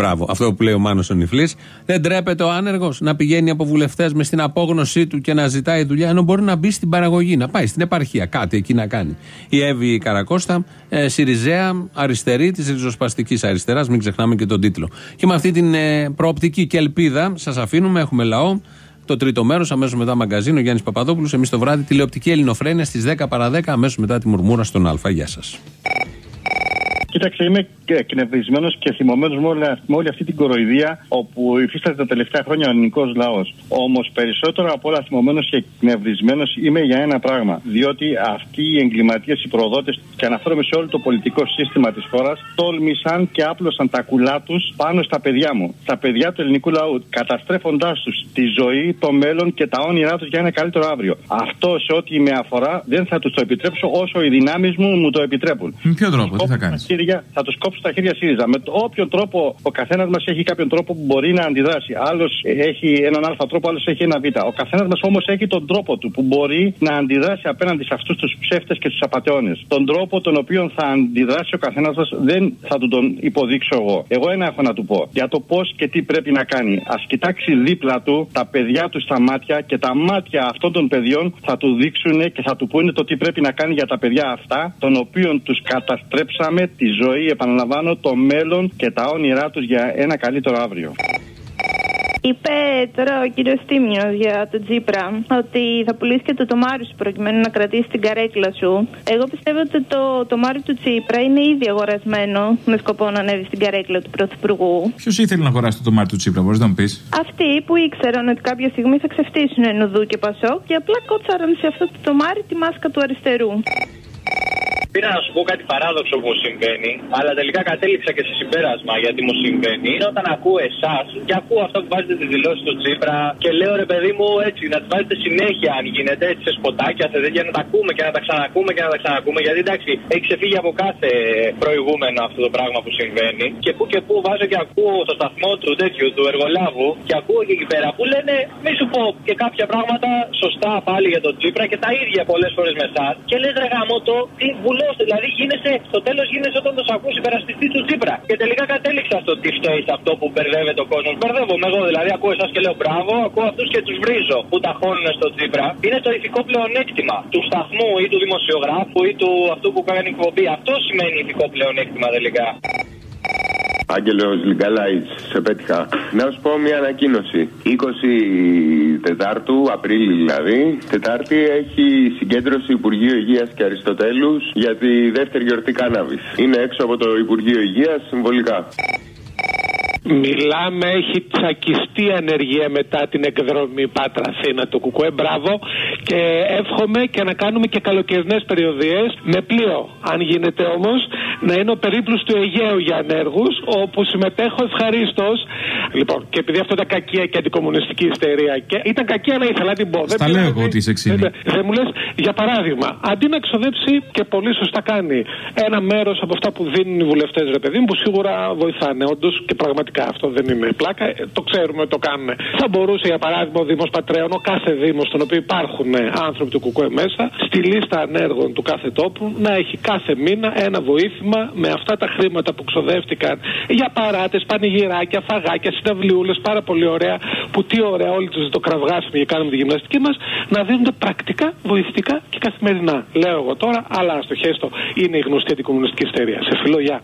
Μπράβο, αυτό που λέει ο Μάνος ο Νιφλή. Δεν τρέπεται ο άνεργος να πηγαίνει από βουλευτές με στην απόγνωσή του και να ζητάει δουλειά, ενώ μπορεί να μπει στην παραγωγή, να πάει στην επαρχία, κάτι εκεί να κάνει. Η Εύη Καρακώστα, ε, Σιριζέα, αριστερή της ριζοσπαστικής αριστεράς, μην ξεχνάμε και τον τίτλο. Και με αυτή την ε, προοπτική και ελπίδα, σας αφήνουμε, έχουμε λαό. Το τρίτο μέρος, αμέσως μετά μαγκαζίνο, Γιάννης Παπαδόπουλος. Εμείς το βράδυ τηλεοπτική Ελληνοφρένεια στις 10 παρα 10, αμέσως μετά τη μουρμούρα στον Α. Γεια σας. Κοίταξε, είμαι εκνευρισμένος και θυμωμένος με, όλα- με όλη αυτή την κοροϊδία όπου υφίσταται τα τελευταία χρόνια ο ελληνικός λαός. Όμως περισσότερο από όλα θυμωμένος και εκνευρισμένος είμαι για ένα πράγμα. Διότι αυτοί οι εγκληματίες, οι προδότες, και αναφέρομαι σε όλο το πολιτικό σύστημα της χώρας, τόλμησαν και άπλωσαν τα κουλά τους πάνω στα παιδιά μου. Στα παιδιά του ελληνικού λαού, καταστρέφοντάς τους τη ζωή, το μέλλον και τα όνειρά τους για ένα καλύτερο αύριο. Αυτό σε ό,τι με αφορά δεν θα τους το επιτρέψω όσο οι δυνάμεις μου μου το επιτρέπουν. Με ποιο τρόπο, τι θα κάνεις; Τα χέρια, θα τους κόψω τα χέρια ΣΥΡΙΖΑ. Με το όποιο τρόπο ο καθένας μας έχει κάποιον τρόπο που μπορεί να αντιδράσει. Άλλος έχει έναν Α τρόπο, άλλος έχει ένα Β. Ο καθένας μας όμως έχει τον τρόπο του που μπορεί να αντιδράσει απέναντι σε αυτούς τους ψεύτες και τους απαταιώνες. Τον τρόπο τον οποίο θα αντιδράσει ο καθένας μας δεν θα του τον υποδείξω εγώ. Εγώ ένα έχω να του πω για το πώς και τι πρέπει να κάνει. Α κοιτάξει δίπλα του τα παιδιά του στα μάτια και τα μάτια αυτών των παιδιών θα του δείξουν και θα του πούνε το τι πρέπει να κάνει για τα παιδιά αυτά, των οποίων τους καταστρέψαμε τη ζωή, επαναλαμβάνω, το μέλλον και τα όνειρά τους για ένα καλύτερο αύριο. Είπε τώρα ο κύριος Τίμιος για τον Τζίπρα ότι θα πουλήσεις και το τομάρι σου προκειμένου να κρατήσεις την καρέκλα σου. Εγώ πιστεύω ότι το τομάρι του Τζίπρα είναι ήδη αγορασμένο με σκοπό να ανέβει στην καρέκλα του Πρωθυπουργού. Ποιος ήθελε να αγοράσει το τομάτι του Τσίπρα, μπορείς να μου πεις; Αυτοί που ήξεραν ότι κάποια στιγμή θα ξεφτύσουν Νουδού και Πασό και απλά κότσαραν σε αυτό το τομάρι τη μάσκα του αριστερού. Πήρα να σου πω κάτι παράδοξο που μου συμβαίνει, αλλά τελικά κατέληξα και σε συμπέρασμα γιατί μου συμβαίνει. Είναι όταν ακούω εσάς και ακούω αυτό που βάζετε τη δηλώση του Τσίπρα και λέω ρε παιδί μου έτσι να τις βάζετε συνέχεια αν γίνεται έτσι σε σποτάκια, σε τέτοια να τα ακούμε και να τα ξανακούμε και να τα ξανακούμε. Γιατί εντάξει, έχει ξεφύγει από κάθε προηγούμενο αυτό το πράγμα που συμβαίνει. Και που και που βάζω και ακούω στο σταθμό του τέτοιου, του εργολάβου και ακούω και εκεί πέρα που λένε μη σου πω και κάποια πράγματα σωστά πάλι για τον Τσίπρα και τα ίδια πολλές φορές με εσάς. Και λες ρε γαμότο, τι βουλό δηλαδή γίνεσαι, στο τέλος γίνεσαι όταν το ακούς υπεραστιστή του Τσίπρα. Και τελικά κατέληξα στο τι φταίει σε αυτό που μπερδεύεται ο κόσμος. Μπερδεύομαι εγώ δηλαδή, ακούω εσάς και λέω μπράβο, ακούω αυτούς και τους βρίζω που τα χώνουν στο Τσίπρα. Είναι το ηθικό πλεονέκτημα του σταθμού ή του δημοσιογράφου ή του αυτού που κάνει εκπομπή. Αυτό σημαίνει ηθικό πλεονέκτημα τελικά. Άγγελο Λιγκαλάιτς, σε πέτυχα. Να σου πω μια ανακοίνωση. 20 Τετάρτου, Απρίλη δηλαδή, Τετάρτη έχει συγκέντρωση Υπουργείου Υγείας και Αριστοτέλους για τη δεύτερη γιορτή κάναβης. Είναι έξω από το Υπουργείο Υγείας συμβολικά. Μιλάμε, έχει τσακιστεί ανεργία μετά την εκδρομή Πάτρα Αθήνα του Κουκουέ. Μπράβο. Και εύχομαι και να κάνουμε και καλοκαιρινές περιοδίες με πλοίο. Αν γίνεται όμως, να είναι ο περίπλους του Αιγαίου για ανέργους, όπου συμμετέχω ευχαρίστως. Λοιπόν, και επειδή αυτό ήταν κακία και αντικομουνιστική ιστερία. Και ήταν κακία να ήθελα να την πω. Δεν Στα λέω εγώ ότι είσαι ξύνη. δεν, δεν μου λες, για παράδειγμα, αντί να ξοδέψει και πολύ σωστά κάνει ένα μέρος από αυτά που δίνουν οι βουλευτές, ρε παιδί μου, που σίγουρα βοηθάνε. Όντως και πραγματικά αυτό δεν είναι πλάκα, ε, το ξέρουμε, το κάνουμε. Θα μπορούσε, για παράδειγμα, ο Δήμος Πατρέων, ο κάθε Δήμος, στον οποίο υπάρχουν ε, άνθρωποι του Κουκουέ μέσα, στη λίστα ανέργων του κάθε τόπου, να έχει κάθε μήνα ένα βοήθημα με αυτά τα χρήματα που ξοδεύτηκαν για παράτες, πανηγυράκια, φαγάκια, συναυλιούλες, πάρα πολύ ωραία, που τι ωραία όλοι τους το κραυγάσουμε και κάνουμε τη γυμναστική μας, να δίνονται πρακτικά, βοηθητικά και καθημερινά. Λέω εγώ τώρα, αλλά στο χέστο είναι η γνωστή αντικομουνιστική ιστερία. Σε φιλό, γεια.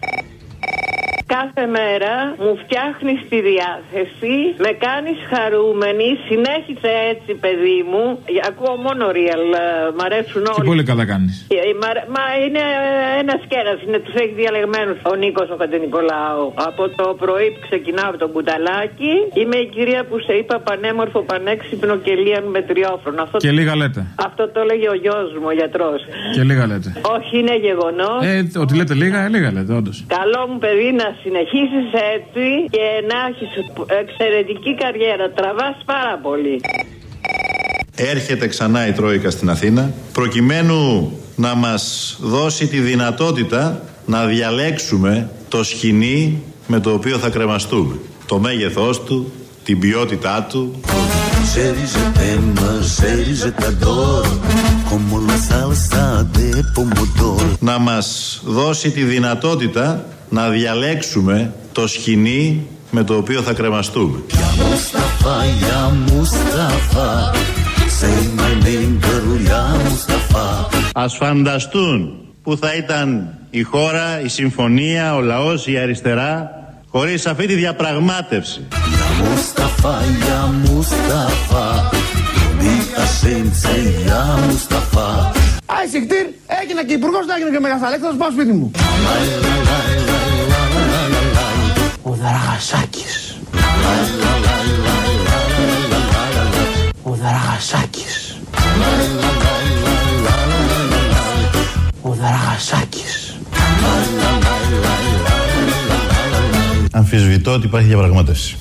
Κάθε μέρα μου φτιάχνει τη διάθεση, με κάνεις χαρούμενη, συνέχισε έτσι, παιδί μου. Ακούω μόνο real, ε, μ' αρέσουν όλοι. Και πολύ καλά κάνεις. Ε, μα- Μα είναι ένας κέρας, είναι τους έχει διαλεγμένους ο Νίκος ο Παντενικολάου. Από το πρωί που ξεκινάω από τον κουταλάκι, είμαι η κυρία που σε είπα πανέμορφο, πανέξυπνο και λίαν με τριόφρονο. Αυτό, Και λίγα λέτε. αυτό το έλεγε ο γιος μου, ο γιατρός. Και λίγα λέτε. Όχι, είναι γεγονός. Ε, ότι λέτε λίγα, ε, λίγα λέτε, όντως. Καλό μου παιδί να συνεχίσεις έτσι και να έχεις εξαιρετική καριέρα. Τραβάς πάρα πολύ. Έρχεται ξανά η Τρόικα στην Αθήνα προκειμένου να μας δώσει τη δυνατότητα να διαλέξουμε το σκηνή με το οποίο θα κρεμαστούμε. Το μέγεθός του, την ποιότητά του, Ξέρεις tema, ξέρεις t'adoro Como la salsa de pomodoro να μας δώσει τη δυνατότητα να διαλέξουμε το σκηνή με το οποίο θα κρεμαστούμε. Mustafa, ya Mustafa Say my name girl, ya Mustafa Ας φανταστούν που θα ήταν η χώρα, η συμφωνία, ο λαός, η αριστερά χωρίς αυτή τη διαπραγμάτευση. Mustafa, ya Mustafa Bonita senza, ya Mustafa Άι κτήρ, έγινα και υπουργός, δεν έγινα και μεγαθαλέκ, θα σου πάω σπίτι μου. Ο Δραγασάκης. Ο Δραγασάκης. Ο Δραγασάκης. Αμφισβητώ ότι υπάρχει διαπραγμάτευση.